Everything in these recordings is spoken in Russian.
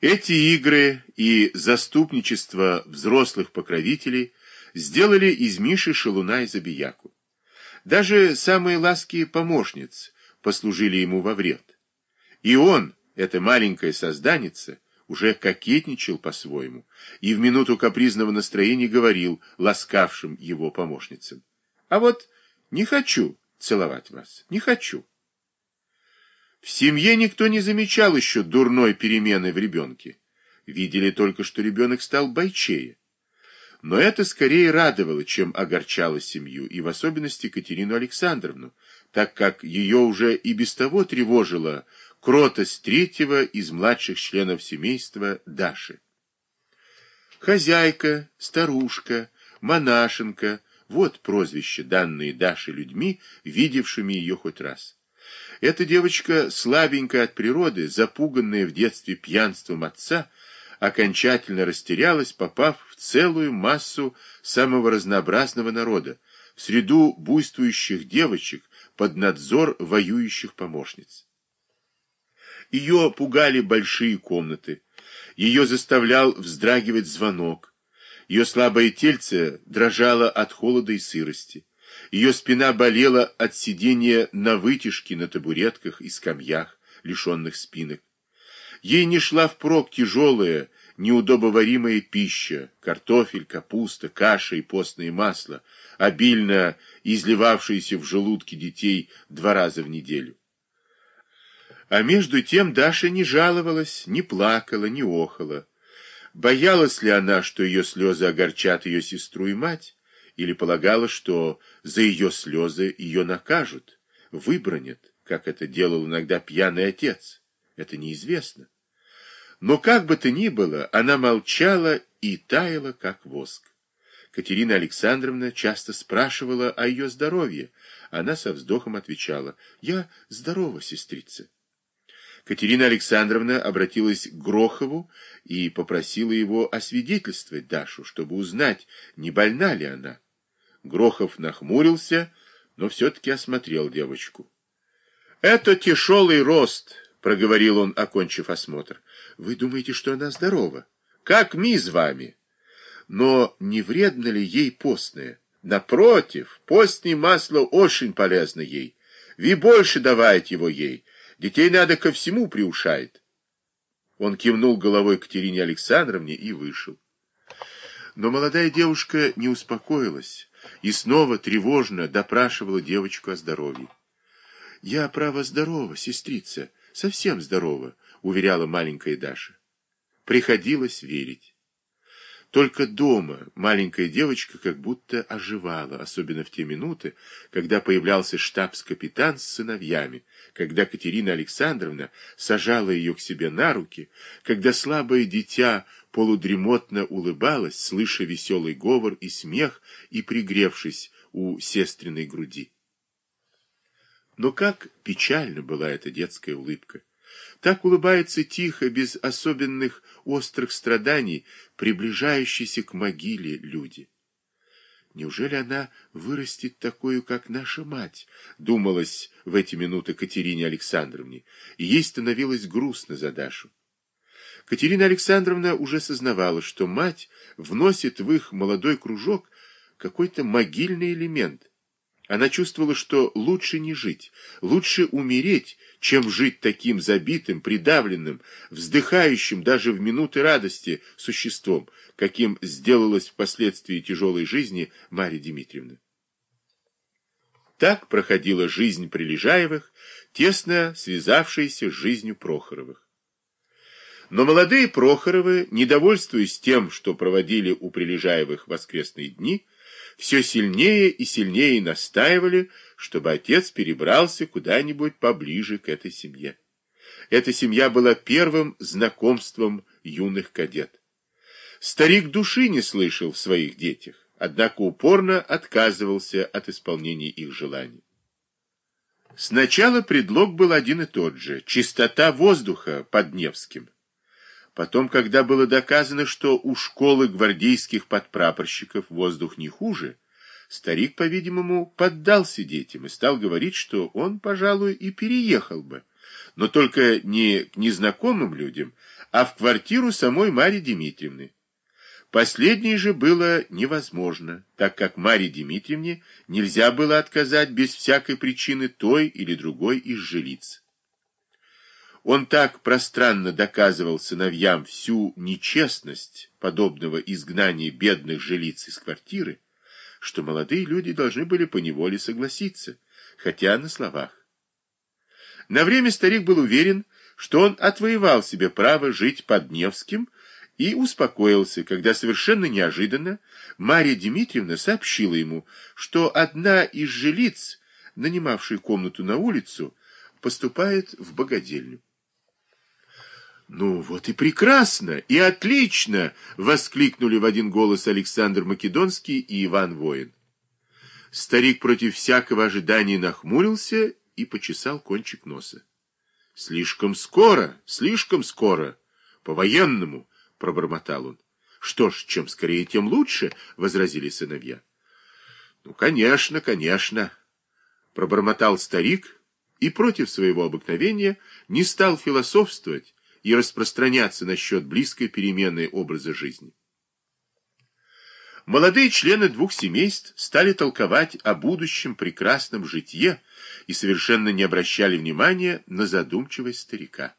Эти игры и заступничество взрослых покровителей сделали из Миши шалуна и забияку. Даже самые лаские помощницы послужили ему во вред. И он, эта маленькая созданица, уже кокетничал по-своему и в минуту капризного настроения говорил ласкавшим его помощницам. «А вот не хочу целовать вас, не хочу». В семье никто не замечал еще дурной перемены в ребенке. Видели только, что ребенок стал бойчее. Но это скорее радовало, чем огорчало семью, и в особенности Катерину Александровну, так как ее уже и без того тревожила кротость третьего из младших членов семейства Даши. Хозяйка, старушка, монашенка — вот прозвище, данные Даше людьми, видевшими ее хоть раз. Эта девочка, слабенькая от природы, запуганная в детстве пьянством отца, окончательно растерялась, попав в целую массу самого разнообразного народа, в среду буйствующих девочек под надзор воюющих помощниц. Ее пугали большие комнаты, ее заставлял вздрагивать звонок, ее слабое тельце дрожало от холода и сырости. Ее спина болела от сидения на вытяжке на табуретках и скамьях, лишенных спинок. Ей не шла впрок тяжелая, неудобоваримая пища, картофель, капуста, каша и постное масло, обильно изливавшиеся в желудки детей два раза в неделю. А между тем Даша не жаловалась, не плакала, не охала. Боялась ли она, что ее слезы огорчат ее сестру и мать? Или полагала, что за ее слезы ее накажут, выбронят, как это делал иногда пьяный отец. Это неизвестно. Но как бы то ни было, она молчала и таяла, как воск. Катерина Александровна часто спрашивала о ее здоровье. Она со вздохом отвечала, «Я здорова, сестрица». Катерина Александровна обратилась к Грохову и попросила его освидетельствовать Дашу, чтобы узнать, не больна ли она. Грохов нахмурился, но все-таки осмотрел девочку. «Это тяжелый рост», — проговорил он, окончив осмотр. «Вы думаете, что она здорова? Как ми с вами? Но не вредно ли ей постное? Напротив, постное масло очень полезно ей. Ви больше давайте его ей. Детей надо ко всему приушает». Он кивнул головой к Терине Александровне и вышел. Но молодая девушка не успокоилась и снова тревожно допрашивала девочку о здоровье. «Я, право, здорова, сестрица, совсем здорова», — уверяла маленькая Даша. Приходилось верить. Только дома маленькая девочка как будто оживала, особенно в те минуты, когда появлялся штабс-капитан с сыновьями, когда Катерина Александровна сажала ее к себе на руки, когда слабое дитя полудремотно улыбалось, слыша веселый говор и смех и пригревшись у сестренной груди. Но как печально была эта детская улыбка! Так улыбается тихо, без особенных острых страданий, приближающиеся к могиле люди. Неужели она вырастет такую, как наша мать? Думалось в эти минуты Катерине Александровне, и ей становилось грустно за Дашу. Катерина Александровна уже сознавала, что мать вносит в их молодой кружок какой-то могильный элемент, она чувствовала, что лучше не жить, лучше умереть, чем жить таким забитым, придавленным, вздыхающим даже в минуты радости существом, каким сделалась впоследствии тяжелой жизни Марья Дмитриевна. Так проходила жизнь Прилежаевых, тесно связавшаяся с жизнью Прохоровых. Но молодые Прохоровы, недовольствуясь тем, что проводили у Прилежаевых воскресные дни, все сильнее и сильнее настаивали, чтобы отец перебрался куда-нибудь поближе к этой семье. Эта семья была первым знакомством юных кадет. Старик души не слышал в своих детях, однако упорно отказывался от исполнения их желаний. Сначала предлог был один и тот же – чистота воздуха под Невским. Потом, когда было доказано, что у школы гвардейских подпрапорщиков воздух не хуже, старик, по-видимому, поддался детям и стал говорить, что он, пожалуй, и переехал бы, но только не к незнакомым людям, а в квартиру самой Марьи Дмитриевны. Последнее же было невозможно, так как Марье Дмитриевне нельзя было отказать без всякой причины той или другой из жилиц. Он так пространно доказывал сыновьям всю нечестность подобного изгнания бедных жилиц из квартиры, что молодые люди должны были поневоле согласиться, хотя на словах. На время старик был уверен, что он отвоевал себе право жить под Невским и успокоился, когда совершенно неожиданно Марья Дмитриевна сообщила ему, что одна из жилиц, нанимавшей комнату на улицу, поступает в богадельню. «Ну вот и прекрасно, и отлично!» — воскликнули в один голос Александр Македонский и Иван Воин. Старик против всякого ожидания нахмурился и почесал кончик носа. «Слишком скоро, слишком скоро! По-военному!» — пробормотал он. «Что ж, чем скорее, тем лучше!» — возразили сыновья. «Ну, конечно, конечно!» — пробормотал старик и против своего обыкновения не стал философствовать, и распространяться насчет близкой перемены образа жизни. Молодые члены двух семейств стали толковать о будущем прекрасном житье и совершенно не обращали внимания на задумчивость старика.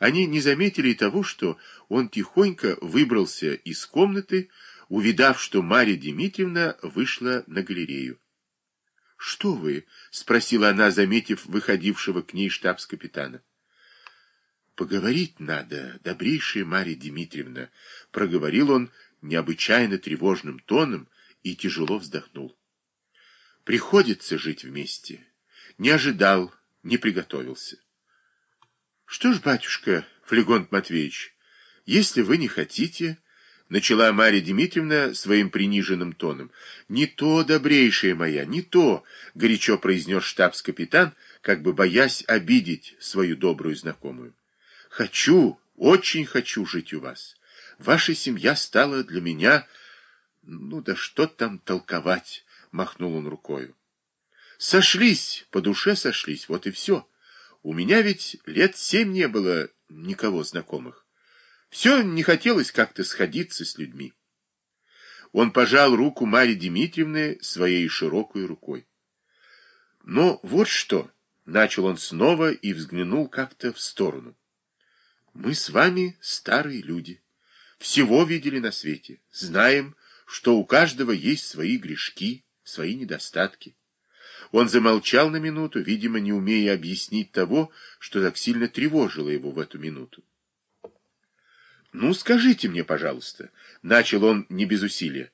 Они не заметили того, что он тихонько выбрался из комнаты, увидав, что Марья Дмитриевна вышла на галерею. — Что вы? — спросила она, заметив выходившего к ней штабс-капитана. Поговорить надо, добрейшая Марья Дмитриевна, проговорил он необычайно тревожным тоном и тяжело вздохнул. Приходится жить вместе. Не ожидал, не приготовился. Что ж, батюшка, Флегонт Матвеевич, если вы не хотите, начала Марья Дмитриевна своим приниженным тоном. Не то, добрейшая моя, не то, горячо произнес штабс-капитан, как бы боясь обидеть свою добрую знакомую. Хочу, очень хочу жить у вас. Ваша семья стала для меня... Ну да что там толковать, махнул он рукою. Сошлись, по душе сошлись, вот и все. У меня ведь лет семь не было никого знакомых. Все не хотелось как-то сходиться с людьми. Он пожал руку Марьи Дмитриевны своей широкой рукой. Но вот что, начал он снова и взглянул как-то в сторону. Мы с вами старые люди. Всего видели на свете. Знаем, что у каждого есть свои грешки, свои недостатки. Он замолчал на минуту, видимо, не умея объяснить того, что так сильно тревожило его в эту минуту. «Ну, скажите мне, пожалуйста», — начал он не без усилия,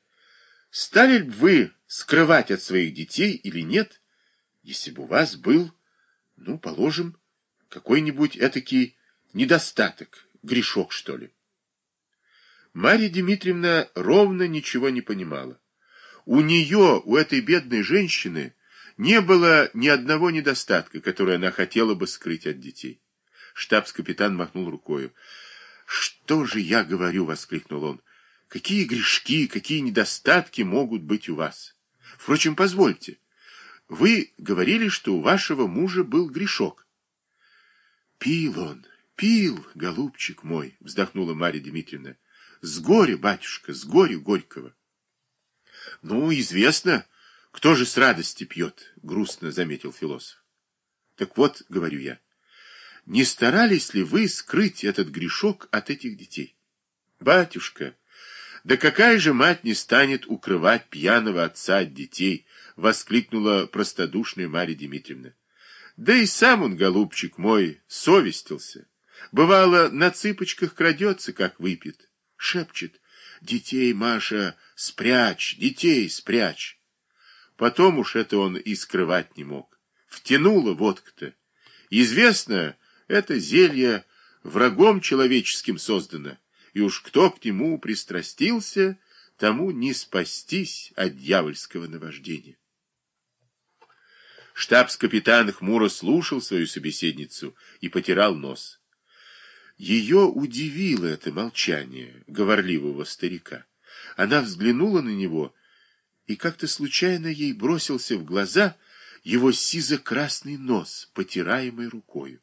«стали ли вы скрывать от своих детей или нет, если бы у вас был, ну, положим, какой-нибудь этакий недостаток, грешок, что ли. Марья Дмитриевна ровно ничего не понимала. У нее, у этой бедной женщины, не было ни одного недостатка, который она хотела бы скрыть от детей. Штабс-капитан махнул рукою. «Что же я говорю?» — воскликнул он. «Какие грешки, какие недостатки могут быть у вас? Впрочем, позвольте. Вы говорили, что у вашего мужа был грешок». «Пил он, Пил, голубчик мой, вздохнула Марья Дмитриевна. С горя, батюшка, с горя горького. Ну, известно, кто же с радости пьет, грустно заметил философ. Так вот, говорю я, не старались ли вы скрыть этот грешок от этих детей? Батюшка, да какая же мать не станет укрывать пьяного отца от детей, воскликнула простодушная Марья Дмитриевна. Да и сам он, голубчик мой, совестился. Бывало, на цыпочках крадется, как выпьет. Шепчет. Детей, Маша, спрячь, детей спрячь. Потом уж это он и скрывать не мог. Втянуло водка-то. Известно, это зелье врагом человеческим создано, и уж кто к нему пристрастился, тому не спастись от дьявольского наваждения. Штабс-капитан хмуро слушал свою собеседницу и потирал нос. Ее удивило это молчание говорливого старика. Она взглянула на него, и как-то случайно ей бросился в глаза его сизо-красный нос, потираемый рукою.